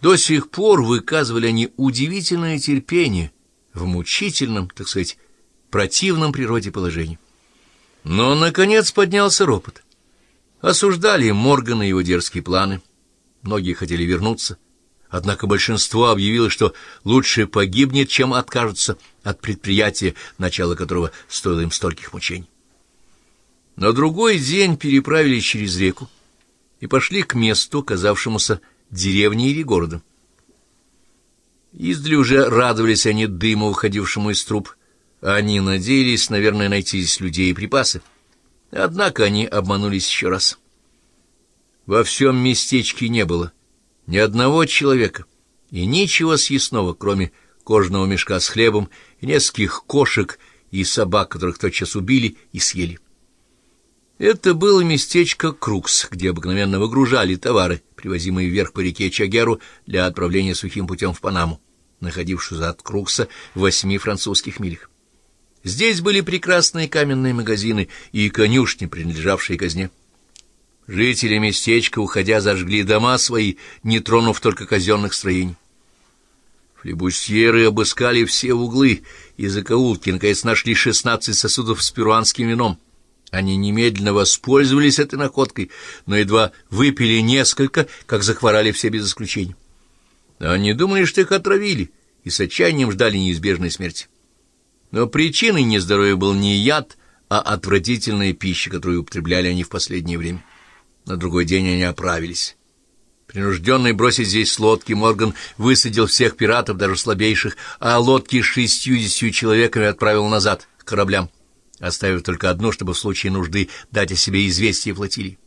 До сих пор выказывали они удивительное терпение в мучительном, так сказать, противном природе положении. Но, наконец, поднялся ропот. Осуждали Моргана и его дерзкие планы. Многие хотели вернуться. Однако большинство объявило, что лучше погибнет, чем откажется от предприятия, начало которого стоило им стольких мучений. На другой день переправились через реку и пошли к месту, казавшемуся деревней или городом. Издали уже радовались они дыму, выходившему из труб. Они надеялись, наверное, найти здесь людей и припасы. Однако они обманулись еще раз. Во всем местечке не было ни одного человека и ничего съестного, кроме кожаного мешка с хлебом и нескольких кошек и собак, которых тотчас убили и съели. Это было местечко Крукс, где обыкновенно выгружали товары, привозимые вверх по реке Чагеру для отправления сухим путем в Панаму, находившуюся от Крукса в восьми французских милях. Здесь были прекрасные каменные магазины и конюшни, принадлежавшие казне. Жители местечка, уходя, зажгли дома свои, не тронув только казенных строений. Флебусьеры обыскали все углы и закоулки, наконец нашли шестнадцать сосудов с перуанским вином. Они немедленно воспользовались этой находкой, но едва выпили несколько, как захворали все без исключения. Они думали, что их отравили, и с отчаянием ждали неизбежной смерти. Но причиной нездоровья был не яд, а отвратительная пища, которую употребляли они в последнее время. На другой день они оправились. Принужденный бросить здесь лодки, Морган высадил всех пиратов, даже слабейших, а лодки с шестьюдесятью человеками отправил назад, к кораблям оставив только одну, чтобы в случае нужды дать о себе известие флотилии.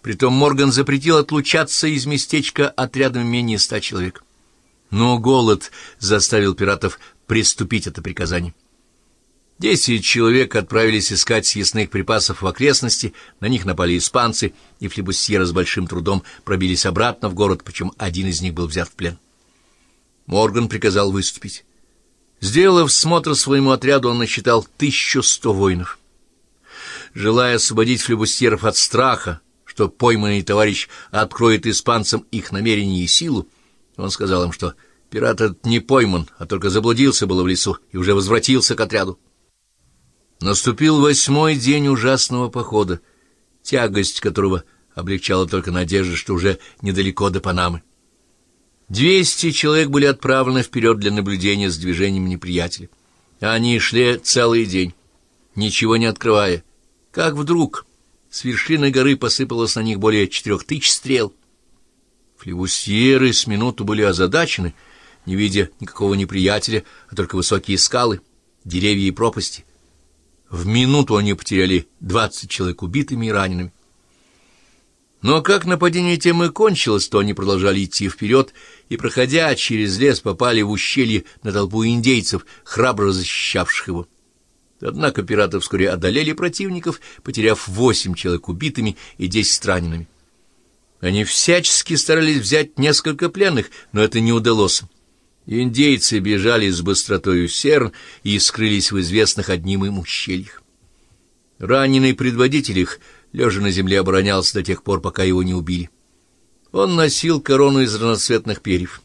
Притом Морган запретил отлучаться из местечка отрядом менее ста человек. Но голод заставил пиратов приступить это приказание. Десять человек отправились искать съестных припасов в окрестности, на них напали испанцы, и флебусьеры с большим трудом пробились обратно в город, причем один из них был взят в плен. Морган приказал выступить. Сделав смотр своему отряду, он насчитал 1100 воинов. Желая освободить флебустеров от страха, что пойманный товарищ откроет испанцам их намерение и силу, он сказал им, что пират этот не пойман, а только заблудился было в лесу и уже возвратился к отряду. Наступил восьмой день ужасного похода, тягость которого облегчала только надежда, что уже недалеко до Панамы. Двести человек были отправлены вперед для наблюдения за движением неприятеля. Они шли целый день, ничего не открывая. Как вдруг с вершины горы посыпалось на них более четырех тысяч стрел. Флевусьеры с минуту были озадачены, не видя никакого неприятеля, а только высокие скалы, деревья и пропасти. В минуту они потеряли двадцать человек убитыми и ранеными. Но как нападение темы кончилось, то они продолжали идти вперед и, проходя через лес, попали в ущелье на толпу индейцев, храбро защищавших его. Однако пираты вскоре одолели противников, потеряв восемь человек убитыми и десять ранеными. Они всячески старались взять несколько пленных, но это не удалось. Индейцы бежали с быстротою серн и скрылись в известных одним им ущельях. Раненый предводитель их — лежа на земле оборонялся до тех пор, пока его не убили. Он носил корону из разноцветных перьев.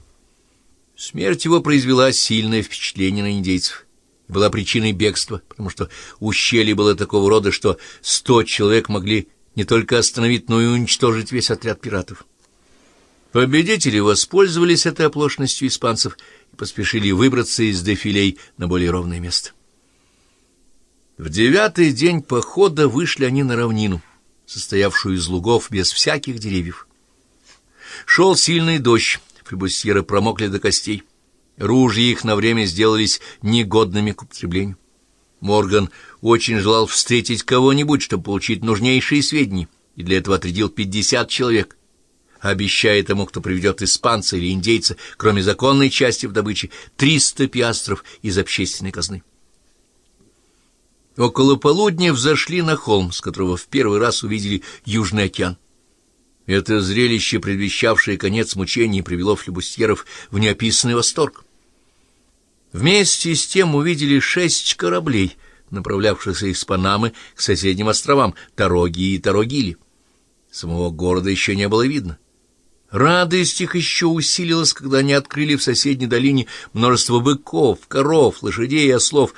Смерть его произвела сильное впечатление на индейцев. Была причиной бегства, потому что ущелье было такого рода, что сто человек могли не только остановить, но и уничтожить весь отряд пиратов. Победители воспользовались этой оплошностью испанцев и поспешили выбраться из дефилей на более ровное место. В девятый день похода вышли они на равнину состоявшую из лугов без всяких деревьев. Шел сильный дождь, флебусьеры промокли до костей. Ружья их на время сделались негодными к употреблению. Морган очень желал встретить кого-нибудь, чтобы получить нужнейшие сведения, и для этого отрядил пятьдесят человек, обещая тому, кто приведет испанца или индейца, кроме законной части в добыче, триста пиастров из общественной казны. Около полудня взошли на холм, с которого в первый раз увидели Южный океан. Это зрелище, предвещавшее конец мучений, привело флебустьеров в неописанный восторг. Вместе с тем увидели шесть кораблей, направлявшихся из Панамы к соседним островам Тароги и Тарогили. Самого города еще не было видно. Радость их еще усилилась, когда они открыли в соседней долине множество быков, коров, лошадей и ослов,